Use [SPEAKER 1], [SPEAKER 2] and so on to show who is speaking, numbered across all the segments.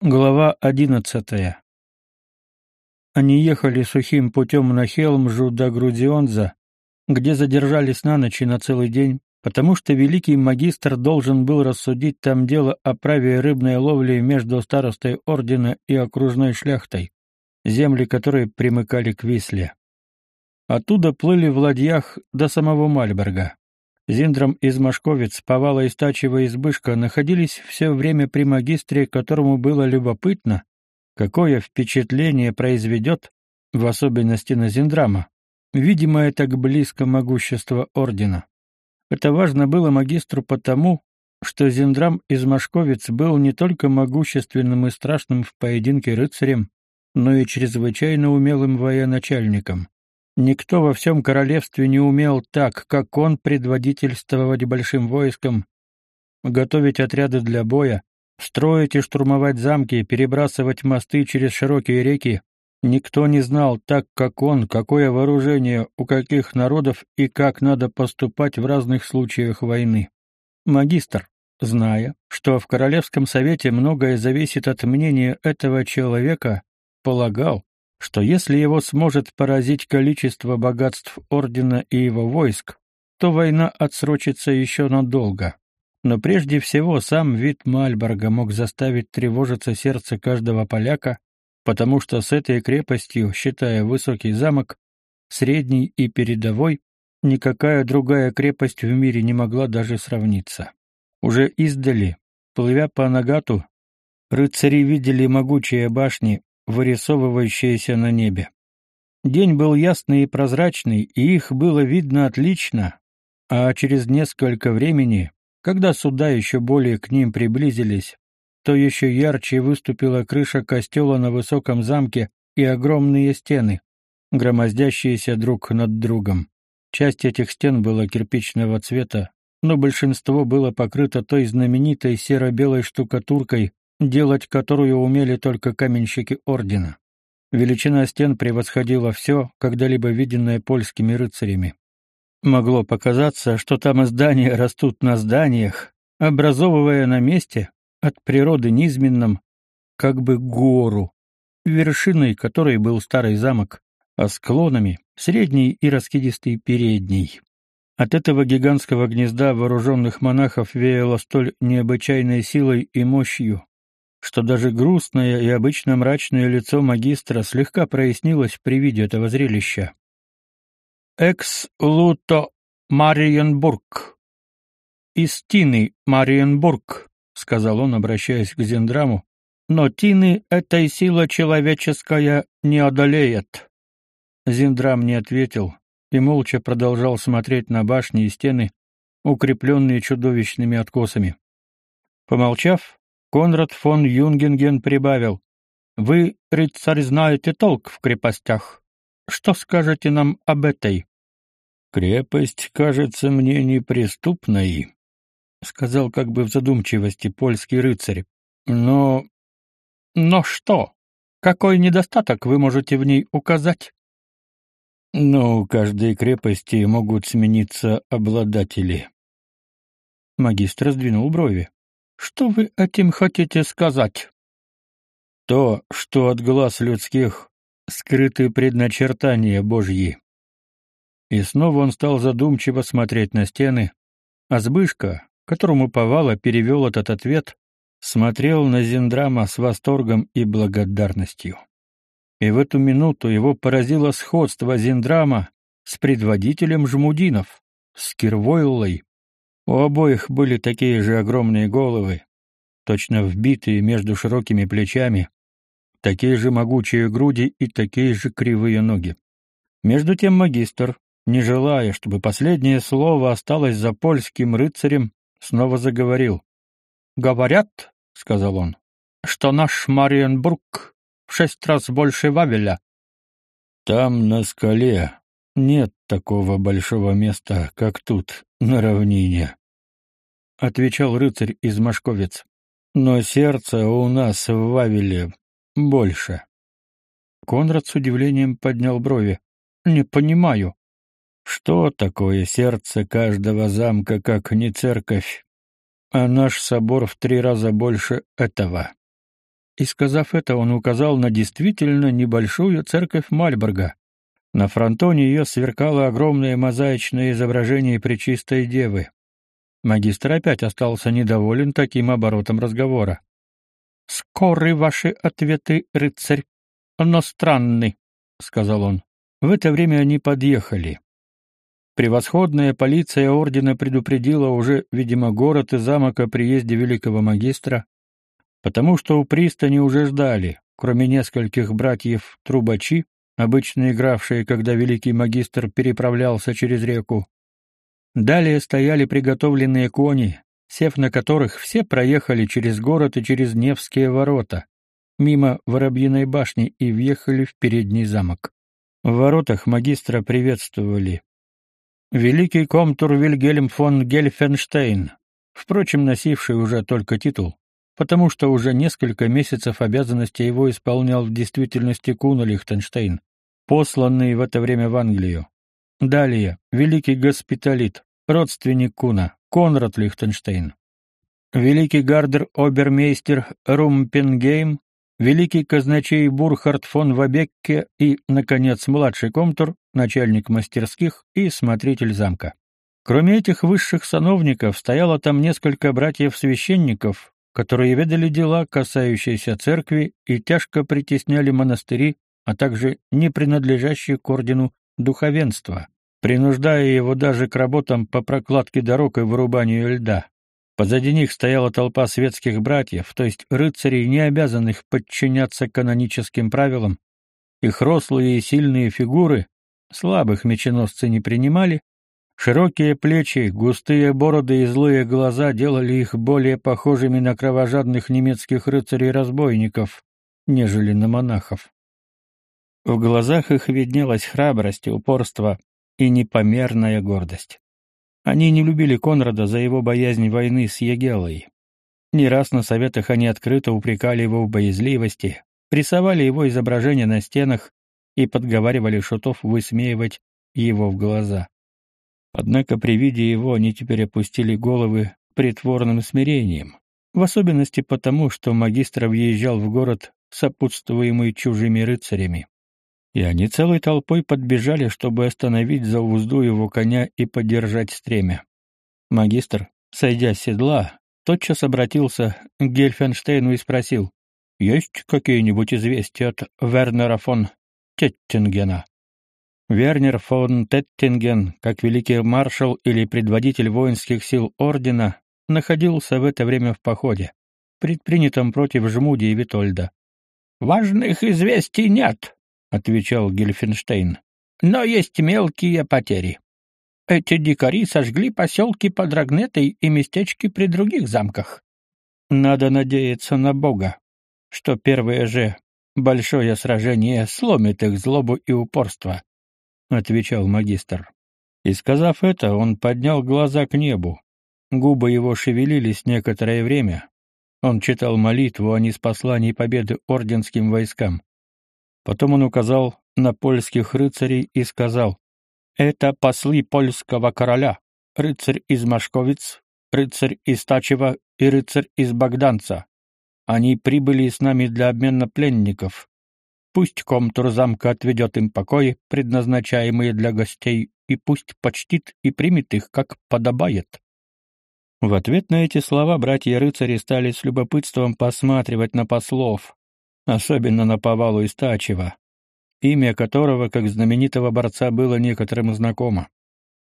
[SPEAKER 1] Глава одиннадцатая. Они ехали сухим путем на Хелмжу до Грудионза, где задержались на ночь и на целый день, потому что великий магистр должен был рассудить там дело о праве рыбной ловли между старостой ордена и окружной шляхтой, земли которой примыкали к Висле. Оттуда плыли в ладьях до самого Мальберга. Зиндром из Машковец, Повала и Стачева избышка находились все время при магистре, которому было любопытно, какое впечатление произведет, в особенности на Зиндрама, видимое так близко могущество ордена. Это важно было магистру потому, что Зиндрам из Машковец был не только могущественным и страшным в поединке рыцарем, но и чрезвычайно умелым военачальником. Никто во всем королевстве не умел так, как он предводительствовать большим войском, готовить отряды для боя, строить и штурмовать замки, перебрасывать мосты через широкие реки. Никто не знал так, как он, какое вооружение у каких народов и как надо поступать в разных случаях войны. Магистр, зная, что в Королевском совете многое зависит от мнения этого человека, полагал, что если его сможет поразить количество богатств ордена и его войск, то война отсрочится еще надолго. Но прежде всего сам вид Мальборга мог заставить тревожиться сердце каждого поляка, потому что с этой крепостью, считая высокий замок, средний и передовой, никакая другая крепость в мире не могла даже сравниться. Уже издали, плывя по Нагату, рыцари видели могучие башни, вырисовывающиеся на небе. День был ясный и прозрачный, и их было видно отлично, а через несколько времени, когда суда еще более к ним приблизились, то еще ярче выступила крыша костела на высоком замке и огромные стены, громоздящиеся друг над другом. Часть этих стен была кирпичного цвета, но большинство было покрыто той знаменитой серо-белой штукатуркой, делать которую умели только каменщики ордена. Величина стен превосходила все, когда-либо виденное польскими рыцарями. Могло показаться, что там здания растут на зданиях, образовывая на месте, от природы низменном, как бы гору, вершиной которой был старый замок, а склонами — средний и раскидистый передний. От этого гигантского гнезда вооруженных монахов веяло столь необычайной силой и мощью, что даже грустное и обычно мрачное лицо магистра слегка прояснилось при виде этого зрелища. «Экс луто Мариенбург. Из Мариенбург», — сказал он, обращаясь к Зендраму, «но Тины этой сила человеческая не одолеет». Зендрам не ответил и молча продолжал смотреть на башни и стены, укрепленные чудовищными откосами. Помолчав, Конрад фон Юнгенген прибавил: "Вы, рыцарь, знаете толк в крепостях. Что скажете нам об этой?" "Крепость кажется мне неприступной", сказал как бы в задумчивости польский рыцарь. "Но но что? Какой недостаток вы можете в ней указать?" "Ну, у каждой крепости могут смениться обладатели." Магистр сдвинул брови. Что вы этим хотите сказать? То, что от глаз людских скрыты предначертания Божьи. И снова он стал задумчиво смотреть на стены, а Збышка, которому Повала перевел этот ответ, смотрел на Зендрама с восторгом и благодарностью. И в эту минуту его поразило сходство Зендрама с предводителем Жмудинов, с Кирвойлой, у обоих были такие же огромные головы, точно вбитые между широкими плечами, такие же могучие груди и такие же кривые ноги. Между тем магистр, не желая, чтобы последнее слово осталось за польским рыцарем, снова заговорил. «Говорят, — сказал он, — что наш Мариенбург в шесть раз больше Вавеля». «Там, на скале, нет такого большого места, как тут, на равнине, отвечал рыцарь из Машковец. Но сердце у нас в Вавиле больше. Конрад с удивлением поднял брови. Не понимаю. Что такое сердце каждого замка, как не церковь? А наш собор в три раза больше этого. И сказав это, он указал на действительно небольшую церковь Мальборга. На фронтоне ее сверкало огромное мозаичное изображение Пречистой Девы. Магистр опять остался недоволен таким оборотом разговора. «Скоры ваши ответы, рыцарь, но странны», — сказал он. В это время они подъехали. Превосходная полиция ордена предупредила уже, видимо, город и замок о приезде великого магистра, потому что у пристани уже ждали, кроме нескольких братьев Трубачи, обычно игравшие, когда великий магистр переправлялся через реку. Далее стояли приготовленные кони, сев на которых все проехали через город и через Невские ворота, мимо Воробьиной башни и въехали в передний замок. В воротах магистра приветствовали великий комтур Вильгельм фон Гельфенштейн, впрочем, носивший уже только титул, потому что уже несколько месяцев обязанности его исполнял в действительности Куна Лихтенштейн, посланный в это время в Англию. Далее, великий госпиталит, родственник Куна, Конрад Лихтенштейн. Великий гардер обермейстер Румпенгейм, великий казначей Бурхард фон Вабекке и, наконец, младший комтур, начальник мастерских и смотритель замка. Кроме этих высших сановников стояло там несколько братьев-священников, которые ведали дела, касающиеся церкви, и тяжко притесняли монастыри, а также не принадлежащие к ордену духовенства, принуждая его даже к работам по прокладке дорог и вырубанию льда. Позади них стояла толпа светских братьев, то есть рыцарей, не обязанных подчиняться каноническим правилам. Их рослые и сильные фигуры, слабых меченосцы не принимали, широкие плечи, густые бороды и злые глаза делали их более похожими на кровожадных немецких рыцарей-разбойников, нежели на монахов. В глазах их виднелась храбрость, упорство и непомерная гордость. Они не любили Конрада за его боязнь войны с Егелой. Не раз на советах они открыто упрекали его в боязливости, рисовали его изображения на стенах и подговаривали шутов высмеивать его в глаза. Однако при виде его они теперь опустили головы притворным смирением, в особенности потому, что магистр въезжал в город, сопутствуемый чужими рыцарями и они целой толпой подбежали, чтобы остановить за узду его коня и поддержать стремя. Магистр, сойдя с седла, тотчас обратился к Гельфенштейну и спросил, «Есть какие-нибудь известия от Вернера фон Теттингена?» Вернер фон Теттинген, как великий маршал или предводитель воинских сил ордена, находился в это время в походе, предпринятом против Жмуди и Витольда. «Важных известий нет», — отвечал Гельфенштейн. «Но есть мелкие потери. Эти дикари сожгли поселки под Рогнетой и местечки при других замках. Надо надеяться на Бога, что первое же большое сражение сломит их злобу и упорство», — отвечал магистр. И сказав это, он поднял глаза к небу. Губы его шевелились некоторое время. Он читал молитву о неспослании победы орденским войскам. Потом он указал на польских рыцарей и сказал, «Это послы польского короля, рыцарь из Машковиц, рыцарь из Тачева и рыцарь из Богданца. Они прибыли с нами для обмена пленников. Пусть комтур замка отведет им покои, предназначаемые для гостей, и пусть почтит и примет их, как подобает». В ответ на эти слова братья-рыцари стали с любопытством посматривать на послов, особенно на Повалу Истачева, имя которого, как знаменитого борца, было некоторым знакомо.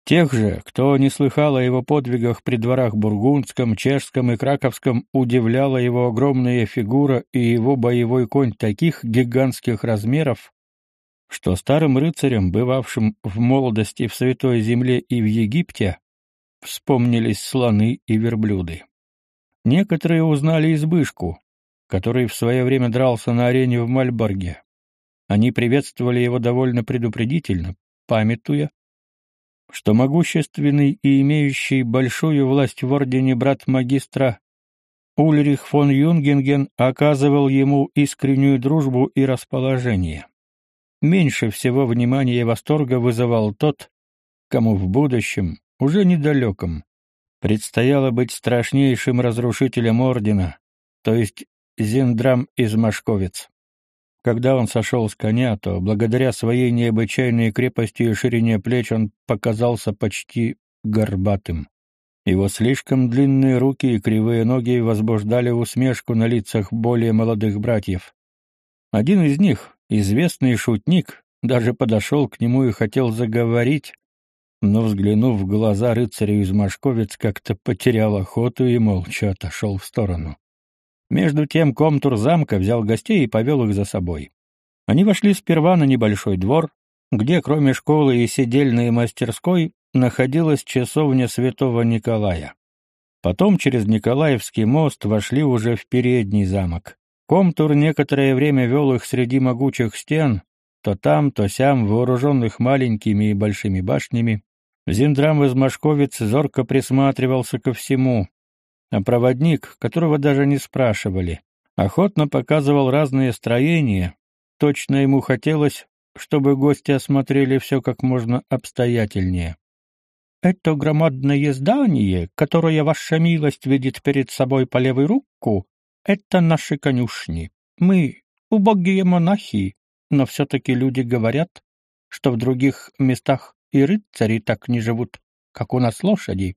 [SPEAKER 1] Тех же, кто не слыхал о его подвигах при дворах Бургундском, Чешском и Краковском, удивляла его огромная фигура и его боевой конь таких гигантских размеров, что старым рыцарям, бывавшим в молодости в Святой Земле и в Египте, вспомнились слоны и верблюды. Некоторые узнали избышку, который в свое время дрался на арене в Мальборге. Они приветствовали его довольно предупредительно, памятуя, что могущественный и имеющий большую власть в ордене брат магистра Ульрих фон Юнгенген оказывал ему искреннюю дружбу и расположение. Меньше всего внимания и восторга вызывал тот, кому в будущем, уже недалеком, предстояло быть страшнейшим разрушителем ордена, то есть Зиндрам из Машковец. Когда он сошел с коня, то благодаря своей необычайной крепости и ширине плеч он показался почти горбатым. Его слишком длинные руки и кривые ноги возбуждали усмешку на лицах более молодых братьев. Один из них, известный шутник, даже подошел к нему и хотел заговорить, но, взглянув в глаза рыцарю из Машковец, как-то потерял охоту и молча отошел в сторону. Между тем комтур замка взял гостей и повел их за собой. Они вошли сперва на небольшой двор, где, кроме школы и сидельной мастерской, находилась часовня святого Николая. Потом через Николаевский мост вошли уже в передний замок. Комтур некоторое время вел их среди могучих стен, то там, то сям, вооруженных маленькими и большими башнями. Зиндрам из Машковиц зорко присматривался ко всему, а проводник, которого даже не спрашивали, охотно показывал разные строения, точно ему хотелось, чтобы гости осмотрели все как можно обстоятельнее. «Это громадное здание, которое ваша милость видит перед собой по левой руку, это наши конюшни. Мы — убогие монахи, но все-таки люди говорят, что в других местах и рыцари так не живут, как у нас лошади.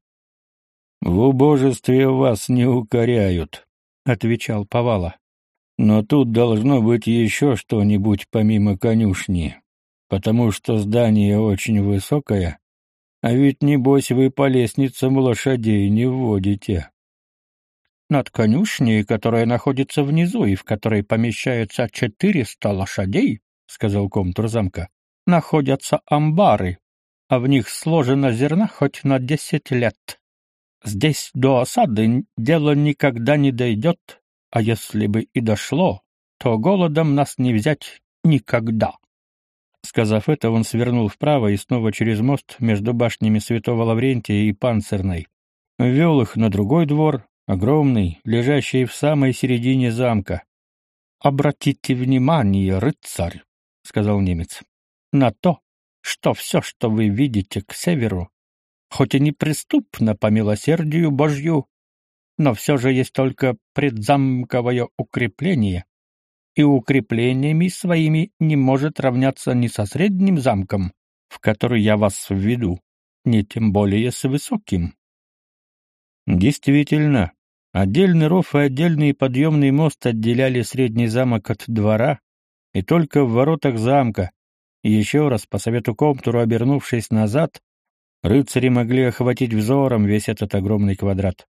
[SPEAKER 2] В убожестве вас не укоряют, отвечал Повала. Но тут должно быть еще что-нибудь помимо конюшни, потому что здание очень высокое, а ведь небось вы по лестницам лошадей не вводите.
[SPEAKER 1] Над конюшней, которая находится внизу и в которой помещается четыреста лошадей, сказал комтур замка, находятся амбары, а в них сложено зерна хоть на десять лет. Здесь до осады дело никогда не дойдет, а если бы и дошло, то голодом нас не взять никогда. Сказав это, он свернул вправо и снова через мост между башнями Святого Лаврентия и Панцирной. Вел их на другой двор, огромный, лежащий в самой середине замка. «Обратите внимание, рыцарь», — сказал немец, — «на то, что все, что вы видите к северу, хоть и неприступно по милосердию Божью, но все же есть только предзамковое укрепление, и укреплениями своими не может равняться ни со средним замком, в который я вас введу, ни тем более с высоким.
[SPEAKER 2] Действительно, отдельный ров и отдельный подъемный мост отделяли средний замок от двора, и только в воротах замка, еще раз по совету Комтуру обернувшись назад, Рыцари могли охватить взором весь этот огромный квадрат.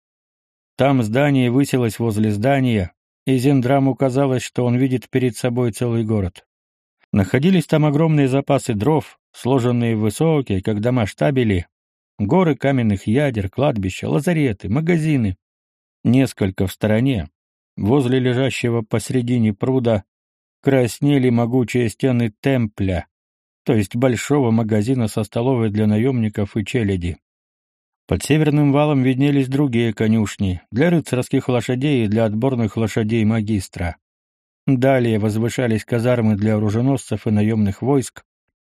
[SPEAKER 2] Там здание высилось возле здания, и Зендраму казалось, что он видит перед собой целый город. Находились там огромные запасы дров, сложенные высокие, как дома штабели, горы каменных ядер, кладбища, лазареты, магазины. Несколько в стороне, возле лежащего посредине пруда, краснели могучие стены темпля, то есть большого магазина со столовой для наемников и челяди. Под северным валом виднелись другие конюшни для рыцарских лошадей и для отборных лошадей магистра. Далее возвышались казармы для оруженосцев и наемных войск,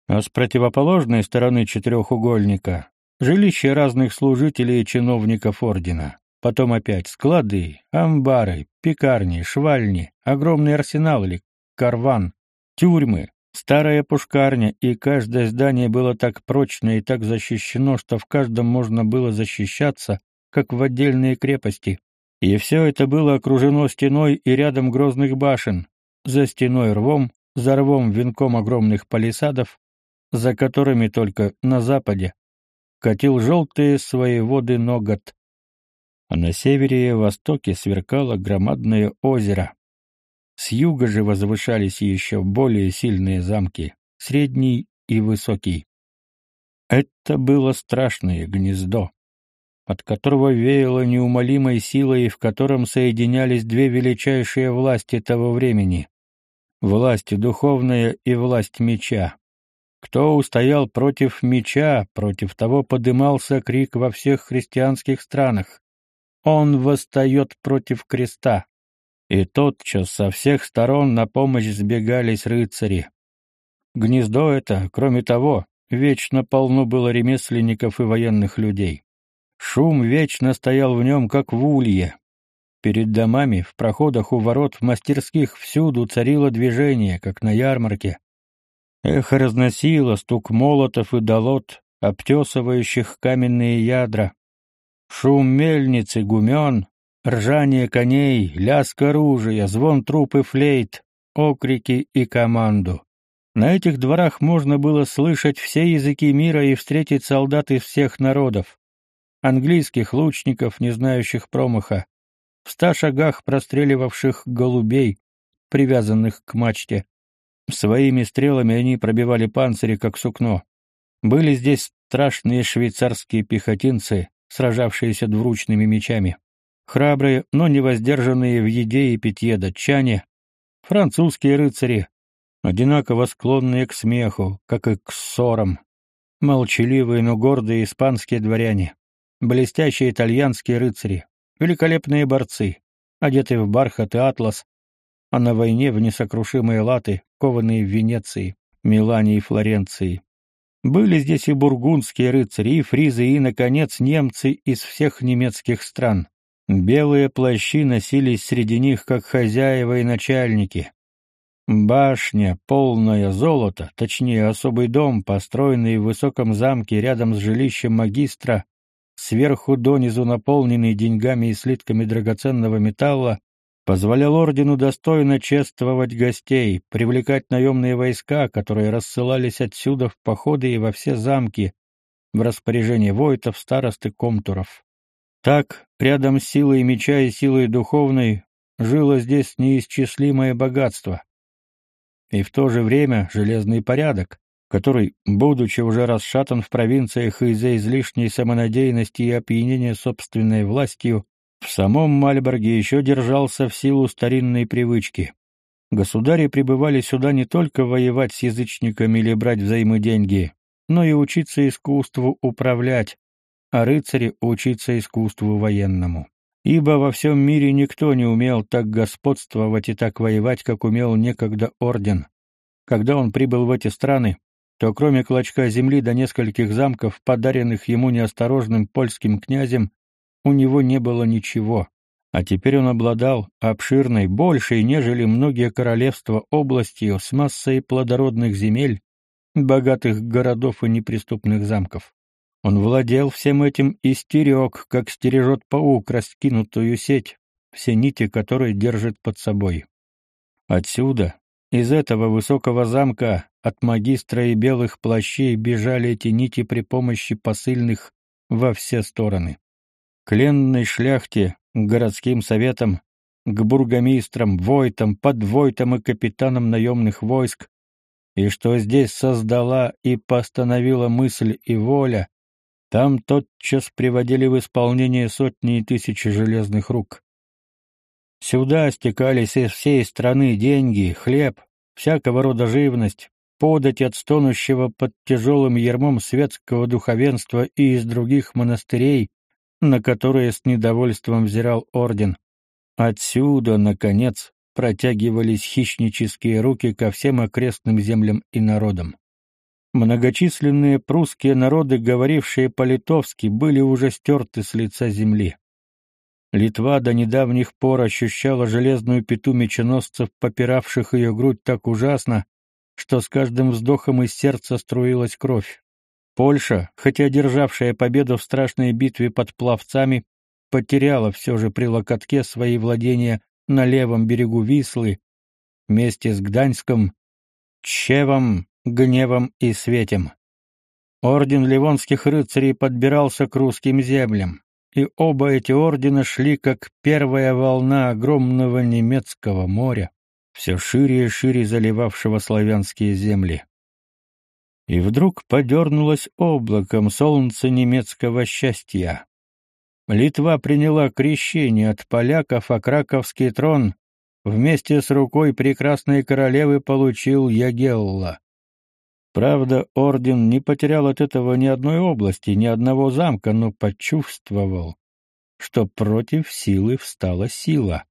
[SPEAKER 2] а с противоположной стороны четырехугольника — жилища разных служителей и чиновников ордена. Потом опять склады, амбары, пекарни, швальни, огромный арсенал или карван, тюрьмы, Старая пушкарня, и каждое здание было так прочно и так защищено, что в каждом можно было защищаться, как в отдельные крепости. И все это было окружено стеной и рядом грозных башен, за стеной рвом, за рвом венком огромных палисадов, за которыми только на западе катил желтые свои воды Ногот. А на севере и востоке сверкало громадное озеро, с юга же возвышались еще более сильные замки, средний и высокий. Это было страшное гнездо, от которого веяло неумолимой силой в котором соединялись две величайшие власти того времени — власть духовная и власть меча. Кто устоял против меча, против того подымался крик во всех христианских странах. Он восстает против креста и тотчас со всех сторон на помощь сбегались рыцари. Гнездо это, кроме того, вечно полно было ремесленников и военных людей. Шум вечно стоял в нем, как в улье. Перед домами, в проходах у ворот, в мастерских всюду царило движение, как на ярмарке. Эхо разносило стук молотов и долот, обтесывающих каменные ядра. Шум мельницы, гумен, ржание коней, лязг оружия, звон труп и флейт, окрики и команду. На этих дворах можно было слышать все языки мира и встретить солдат из всех народов. Английских лучников, не знающих промаха, в ста шагах простреливавших голубей, привязанных к мачте. Своими стрелами они пробивали панцири, как сукно. Были здесь страшные швейцарские пехотинцы, сражавшиеся двуручными мечами. Храбрые, но не воздержанные в еде и питье датчане, французские рыцари, одинаково склонные к смеху, как и к ссорам, молчаливые, но гордые испанские дворяне, блестящие итальянские рыцари, великолепные борцы, одетые в бархат и атлас, а на войне в несокрушимые латы, кованные в Венеции, Милане и Флоренции. Были здесь и бургундские рыцари, и фризы, и, наконец, немцы из всех немецких стран. Белые плащи носились среди них, как хозяева и начальники. Башня, полная золота, точнее, особый дом, построенный в высоком замке рядом с жилищем магистра, сверху донизу наполненный деньгами и слитками драгоценного металла, позволял ордену достойно чествовать гостей, привлекать наемные войска, которые рассылались отсюда в походы и во все замки, в распоряжение войтов, старост и комтуров. Так, рядом с силой меча и силой духовной, жило здесь неисчислимое богатство. И в то же время железный порядок, который, будучи уже расшатан в провинциях из-за излишней самонадеянности и опьянения собственной властью, в самом Мальборге еще держался в силу старинной привычки. Государи прибывали сюда не только воевать с язычниками или брать взаймы деньги, но и учиться искусству управлять, а рыцари учиться искусству военному. Ибо во всем мире никто не умел так господствовать и так воевать, как умел некогда орден. Когда он прибыл в эти страны, то кроме клочка земли до нескольких замков, подаренных ему неосторожным польским князем, у него не было ничего. А теперь он обладал обширной, большей, нежели многие королевства, областью с массой плодородных земель, богатых городов и неприступных замков. Он владел всем этим и стерег, как стережет паук раскинутую сеть, все нити которой держит под собой. Отсюда, из этого высокого замка, от магистра и белых плащей бежали эти нити при помощи посыльных во все стороны. К ленной шляхте, к городским советам, к бургомистрам, войтам, подвойтам и капитанам наемных войск, и что здесь создала и постановила мысль и воля, там тотчас приводили в исполнение сотни и тысячи железных рук. Сюда стекались из всей страны деньги, хлеб, всякого рода живность, подать от стонущего под тяжелым ермом светского духовенства и из других монастырей, на которые с недовольством взирал орден. Отсюда, наконец, протягивались хищнические руки ко всем окрестным землям и народам. Многочисленные прусские народы, говорившие по-литовски, были уже стерты с лица земли. Литва до недавних пор ощущала железную пету меченосцев, попиравших ее грудь так ужасно, что с каждым вздохом из сердца струилась кровь. Польша, хотя одержавшая победу в страшной битве под Пловцами, потеряла все же при Локотке свои владения на левом берегу Вислы, вместе с Гданьском, Чевом, Гневом и Светем. Орден Ливонских рыцарей подбирался к русским землям, и оба эти ордена шли как первая волна огромного немецкого моря, все шире и шире заливавшего славянские земли. И вдруг подернулось облаком солнце немецкого счастья. Литва приняла крещение от поляков, а краковский трон вместе с рукой прекрасной королевы получил Ягелла. Правда, орден не потерял от этого ни одной области, ни одного замка, но почувствовал, что против силы встала сила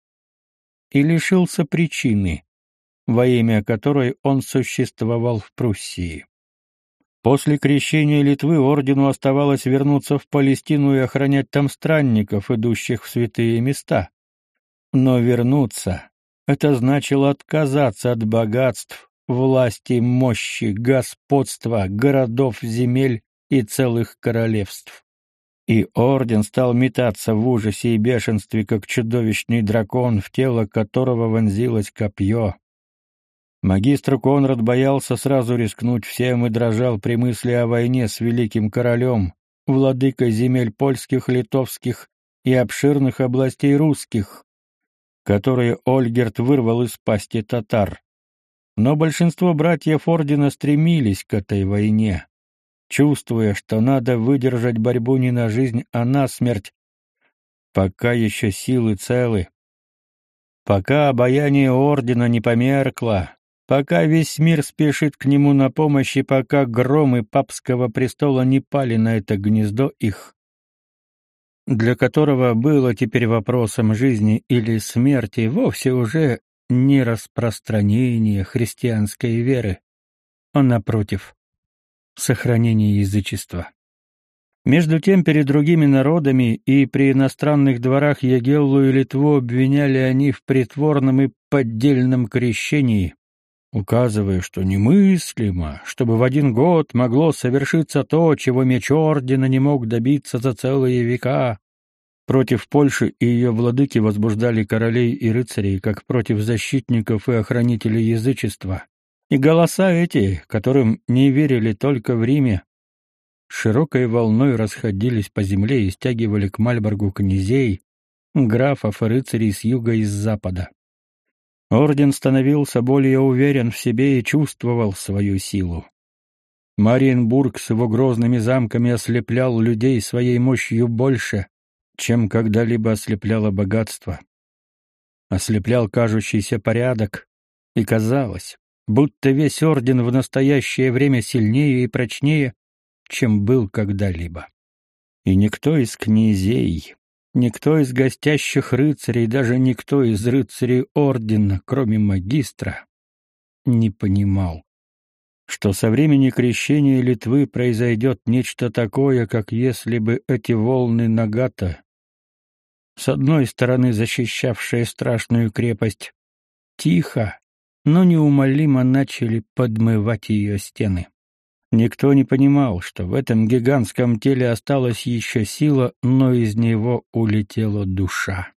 [SPEAKER 2] и лишился причины, во имя которой он существовал в Пруссии. После крещения Литвы ордену оставалось вернуться в Палестину и охранять там странников, идущих в святые места.
[SPEAKER 1] Но вернуться — это значило отказаться от богатств, власти, мощи, господства, городов, земель и целых королевств. И орден стал метаться в ужасе и бешенстве, как чудовищный дракон, в тело которого вонзилось копье. Магистр Конрад боялся сразу рискнуть всем и дрожал при мысли о войне с великим королем, владыкой земель польских, литовских и обширных областей русских, которые Ольгерт вырвал из пасти татар. Но большинство братьев ордена стремились к этой войне, чувствуя, что надо выдержать борьбу не на жизнь, а на смерть, пока еще силы целы. Пока обаяние ордена не померкло, пока весь мир спешит к нему на помощь и пока громы папского престола не пали на это гнездо их, для которого было теперь вопросом жизни или смерти вовсе уже не распространение христианской веры, а напротив, сохранение язычества. Между тем, перед другими народами и при иностранных дворах Егеллу и Литву обвиняли они в притворном и поддельном крещении, указывая, что немыслимо, чтобы в один год могло совершиться то, чего меч ордена не мог добиться за целые века. Против Польши и ее владыки возбуждали королей и рыцарей, как против защитников и охранителей язычества. И голоса эти, которым не верили только в Риме, широкой волной расходились по земле и стягивали к Мальборгу князей, графов и рыцарей с юга и с запада. Орден становился более уверен в себе и чувствовал свою силу. Мариенбург с его грозными замками ослеплял людей своей мощью больше, чем когда-либо ослепляло богатство. Ослеплял кажущийся порядок, и казалось, будто весь орден в настоящее время сильнее и прочнее, чем был когда-либо. И никто из князей, Никто из гостящих рыцарей, даже никто из рыцарей ордена, кроме магистра, не понимал, что со времени крещения Литвы произойдет нечто такое, как если бы эти волны Нагата, с одной стороны защищавшие страшную крепость, тихо, но неумолимо начали подмывать ее стены. Никто не понимал, что в этом гигантском теле осталась еще сила, но из него улетела душа.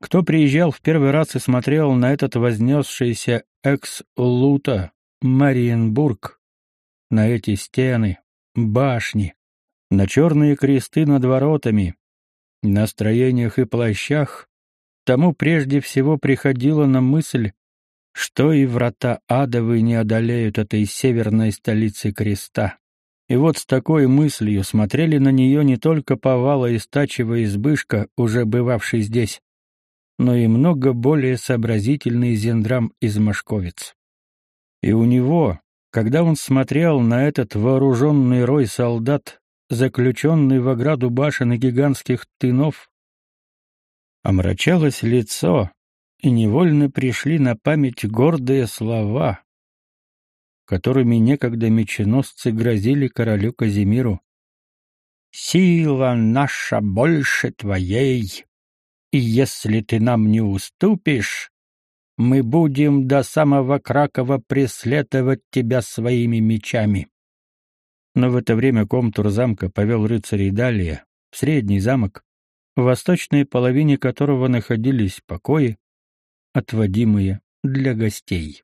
[SPEAKER 1] Кто приезжал в первый раз и смотрел на этот вознесшийся экс-лута Мариенбург, на эти стены, башни, на черные кресты над воротами, на строениях и плащах, тому прежде всего приходила на мысль, что и врата адовы не одолеют этой северной столицы креста. И вот с такой мыслью смотрели на нее не только Повала и Стачева избышка, уже бывавший здесь, но и много более сообразительный Зендрам из Машковец. И у него, когда он смотрел на этот вооруженный рой солдат, заключенный в ограду башен и гигантских тынов, омрачалось лицо, и невольно пришли на память гордые слова, которыми некогда меченосцы грозили королю Казимиру. «Сила наша больше твоей, и если ты нам не уступишь, мы будем до самого Кракова преследовать тебя своими мечами». Но в это время комтур замка повел рыцарей далее, в средний замок, в восточной половине которого находились покои, отводимые для гостей.